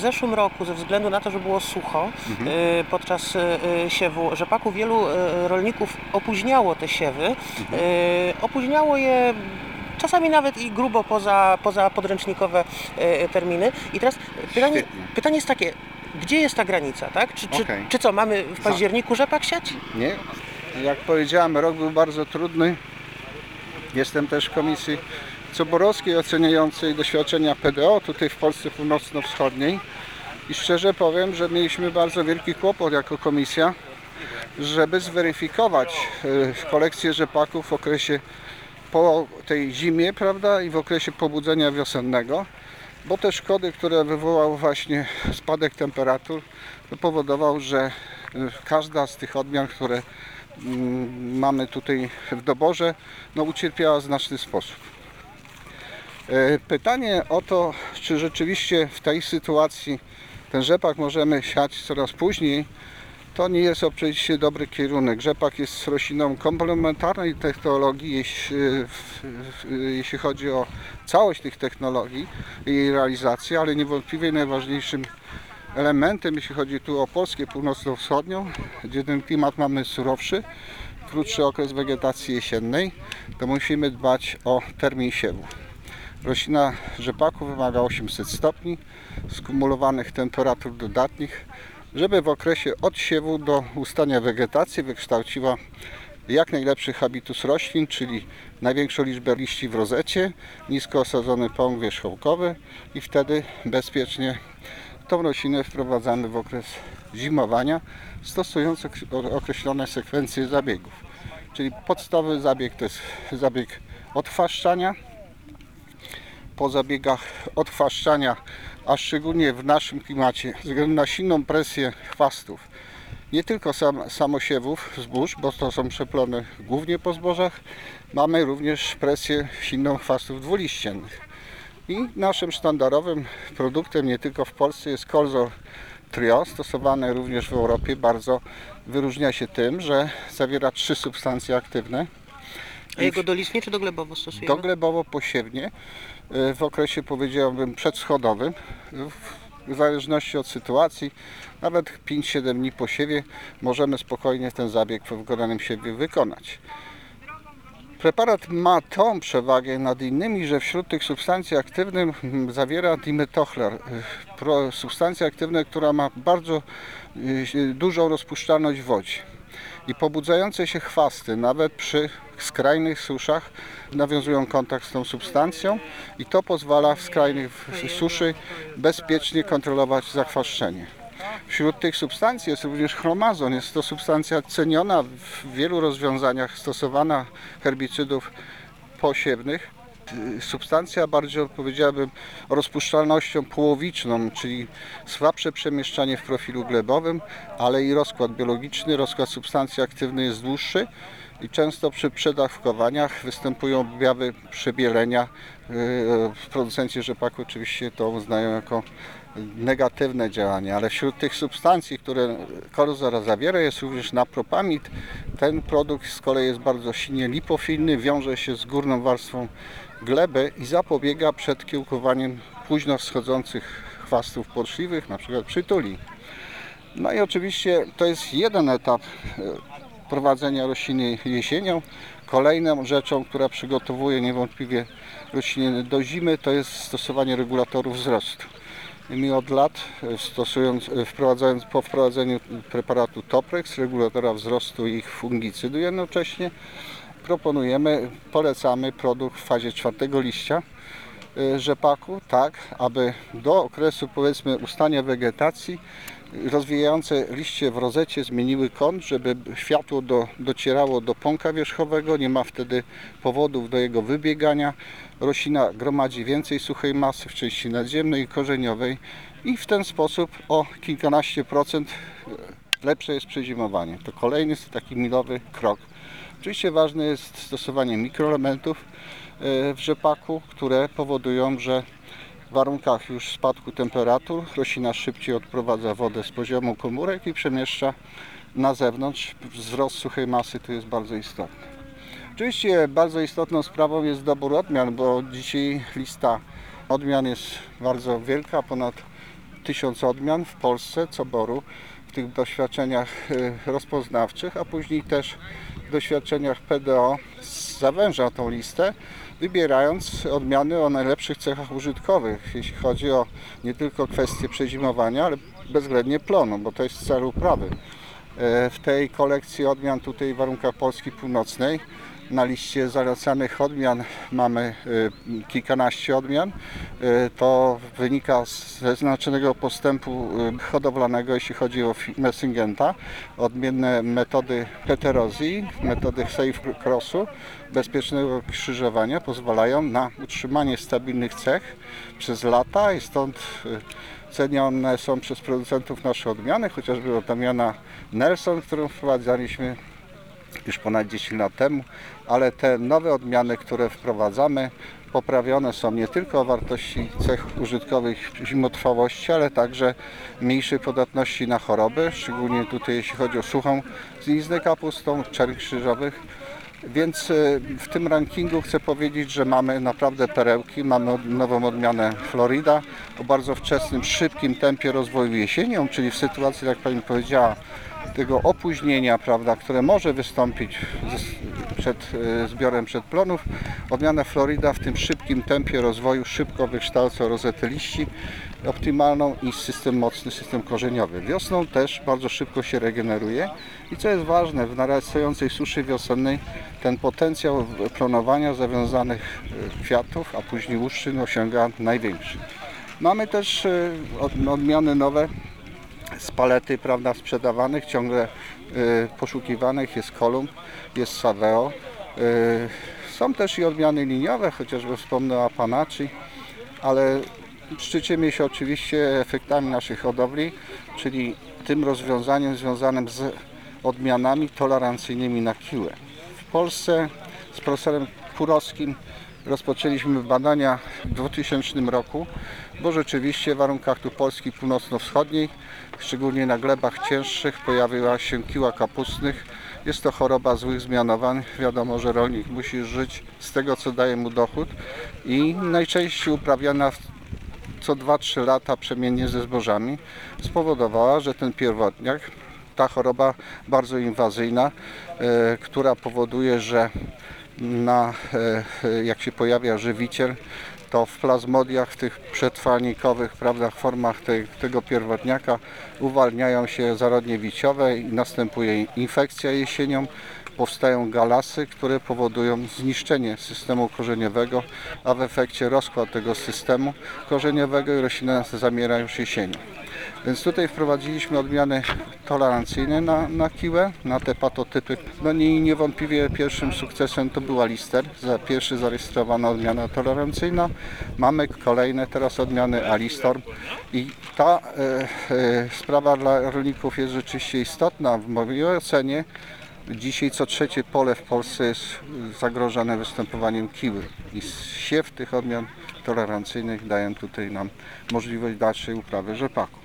zeszłym roku, ze względu na to, że było sucho e, podczas e, siewu rzepaku, wielu rolników opóźniało te siewy. E, Opóźniało je czasami nawet i grubo poza, poza podręcznikowe terminy. I teraz pytanie, Świetnie. pytanie jest takie, gdzie jest ta granica, tak? Czy, czy, Okej. czy co, mamy w październiku rzepak siać? Nie. Jak powiedziałem, rok był bardzo trudny. Jestem też w komisji Coborowskiej oceniającej doświadczenia PDO tutaj w Polsce Północno-Wschodniej. I szczerze powiem, że mieliśmy bardzo wielki kłopot jako komisja, żeby zweryfikować e, kolekcję rzepaków w okresie po tej zimie, prawda, i w okresie pobudzenia wiosennego, bo te szkody, które wywołał właśnie spadek temperatur, powodował, że e, każda z tych odmian, które mm, mamy tutaj w doborze, no ucierpiała w znaczny sposób. E, Pytanie o to, czy rzeczywiście w tej sytuacji ten rzepak możemy siać coraz później, to nie jest oczywiście dobry kierunek. Rzepak jest rośliną komplementarnej technologii, jeśli, w- w- jeśli chodzi o całość tych technologii i jej realizację, ale niewątpliwie najważniejszym elementem, jeśli chodzi tu o Polskę północno-wschodnią, gdzie ten klimat mamy surowszy, krótszy okres wegetacji jesiennej, to musimy dbać o termin siewu. Roślina rzepaku wymaga 800 stopni skumulowanych temperatur dodatnich, żeby w okresie od siewu do ustania wegetacji wykształciła jak najlepszy habitus roślin, czyli największą liczbę liści w rozecie, nisko osadzony pąk wierzchołkowy i wtedy bezpiecznie tą roślinę wprowadzamy w okres zimowania, stosując ok- określone sekwencje zabiegów. Czyli podstawowy zabieg to jest zabieg odchwaszczania, po zabiegach odchwaszczania, a szczególnie w naszym klimacie, ze względu na silną presję chwastów, nie tylko sam, samosiewów zbóż, bo to są przeplony głównie po zbożach, mamy również presję silną chwastów dwuliściennych. I naszym sztandarowym produktem nie tylko w Polsce jest Colzor Trio, stosowane również w Europie, bardzo wyróżnia się tym, że zawiera trzy substancje aktywne. A jego dolicznie czy doglebowo stosujemy? Doglebowo posiewnie y, w okresie powiedziałbym przedschodowym w- zależności od sytuacji nawet 5-7 dni po siewie możemy spokojnie ten zabieg w wykonanym siewie wykonać. Preparat ma tą przewagę nad innymi, że wśród tych substancji aktywnych mm, zawiera dimetochler, y, pro- substancja aktywna, która ma bardzo y, dużą rozpuszczalność w wodzie. I pobudzające się chwasty, nawet przy skrajnych suszach, nawiązują kontakt z tą substancją i to pozwala w skrajnych suszy bezpiecznie kontrolować zakwaszczenie. Wśród tych substancji jest również chromazon. Jest to substancja ceniona w wielu rozwiązaniach, stosowana herbicydów posiewnych. Substancja bardziej powiedziałbym rozpuszczalnością połowiczną, czyli słabsze przemieszczanie w profilu glebowym, ale i rozkład biologiczny, rozkład substancji aktywnej jest dłuższy i często przy przedawkowaniach występują objawy przebielenia. Y, Producenci rzepaku oczywiście to uznają jako negatywne działanie, ale wśród tych substancji, które koluzora zawiera jest również napropamid. Ten produkt z kolei jest bardzo silnie lipofilny, wiąże się z górną warstwą gleby i zapobiega przed kiełkowaniem późno wschodzących chwastów porszliwych, na przykład przytuli. No i oczywiście to jest jeden etap e, prowadzenia rośliny jesienią. Kolejną rzeczą, która przygotowuje niewątpliwie rośliny do zimy, to jest stosowanie regulatorów wzrostu. I my od lat, e, stosując, e, wprowadzając, po wprowadzeniu preparatu Toprex, regulatora wzrostu i ich fungicydu jednocześnie, proponujemy, polecamy produkt w fazie czwartego liścia rzepaku, tak aby do okresu powiedzmy ustania wegetacji rozwijające liście w rozecie zmieniły kąt, żeby światło do, docierało do pąka wierzchowego, nie ma wtedy powodów do jego wybiegania. Roślina gromadzi więcej suchej masy w części nadziemnej i korzeniowej i w ten sposób o kilkanaście procent lepsze jest przezimowanie. To kolejny taki milowy krok. Oczywiście ważne jest stosowanie mikroelementów w rzepaku, które powodują, że w warunkach już spadku temperatur roślina szybciej odprowadza wodę z poziomu komórek i przemieszcza na zewnątrz. Wzrost suchej masy tu jest bardzo istotny. Oczywiście bardzo istotną sprawą jest dobór odmian, bo dzisiaj lista odmian jest bardzo wielka, ponad tysiąc odmian w Polsce coboru w tych doświadczeniach y, rozpoznawczych, a później też doświadczeniach PDO zawęża tą listę, wybierając odmiany o najlepszych cechach użytkowych, jeśli chodzi o nie tylko kwestie przezimowania, ale bezwzględnie plonu, bo to jest cel uprawy. E, W tej kolekcji odmian tutaj w warunkach Polski Północnej na liście zalecanych odmian mamy e, kilkanaście odmian. E, To wynika ze znaczonego postępu e, hodowlanego, jeśli chodzi o firmę Syngenta. Odmienne metody heterozji, metody safe crossu, bezpiecznego krzyżowania pozwalają na utrzymanie stabilnych cech przez lata i stąd cenione są przez producentów nasze odmiany, chociażby odmiana Nelson, którą wprowadzaliśmy już ponad 10 lat temu, ale te nowe odmiany, które wprowadzamy, poprawione są nie tylko o wartości cech użytkowych zimotrwałości, ale także mniejszej podatności na choroby, szczególnie tutaj jeśli chodzi o suchą zniznę kapustą, czerń krzyżowych. Więc y, w tym rankingu chcę powiedzieć, że mamy naprawdę perełki. Mamy nową odmianę Florida o bardzo wczesnym, szybkim tempie rozwoju jesienią, czyli w sytuacji, jak Pani powiedziała, tego opóźnienia, prawda, które może wystąpić przed y, zbiorem przedplonów. Odmiana Florida w tym szybkim tempie rozwoju szybko wykształca rozety liści optymalną i system mocny, system korzeniowy. Wiosną też bardzo szybko się regeneruje i co jest ważne, w narastającej suszy wiosennej ten potencjał plonowania zawiązanych y, kwiatów, a później łuszczyn osiąga największy. Mamy też od- odmiany nowe z palety prawda, sprzedawanych, ciągle y, poszukiwanych jest Kolumb, jest Saveo. Y, są też i odmiany liniowe, chociażby wspomnę o Apanachi, ale szczycimy się oczywiście efektami naszych hodowli, czyli tym rozwiązaniem związanym z odmianami tolerancyjnymi na kiłę. W Polsce z profesorem Kurowskim rozpoczęliśmy badania w 2000 roku, bo rzeczywiście w warunkach tu Polski północno-wschodniej, szczególnie na glebach cięższych, pojawiła się kiła kapustnych. Jest to choroba złych zmianowań. Wiadomo, że rolnik musi żyć z tego, co daje mu dochód i najczęściej uprawiana co 2-3 lata przemiennie ze zbożami spowodowała, że ten pierwotniak, ta choroba bardzo inwazyjna, e, która powoduje, że na, e, e, jak się pojawia żywiciel, to w plazmodiach, tych przetrwalnikowych prawda, formach tej, tego pierwotniaka uwalniają się zarodnie wiciowe i następuje infekcja jesienią. Powstają galasy, które powodują zniszczenie systemu korzeniowego, a w efekcie rozkład tego systemu korzeniowego i roślina zamiera już jesienią. Więc tutaj wprowadziliśmy odmiany tolerancyjne na, na kiłę, na te patotypy. No i niewątpliwie pierwszym sukcesem to była Lister, za pierwszy zarejestrowana odmiana tolerancyjna. Mamy kolejne teraz odmiany Alistorm i ta e, e, sprawa dla rolników jest rzeczywiście istotna. W mojej ocenie Dzisiaj co trzecie pole w Polsce jest zagrożone występowaniem kiły i siew tych odmian tolerancyjnych dają tutaj nam możliwość dalszej uprawy rzepaku.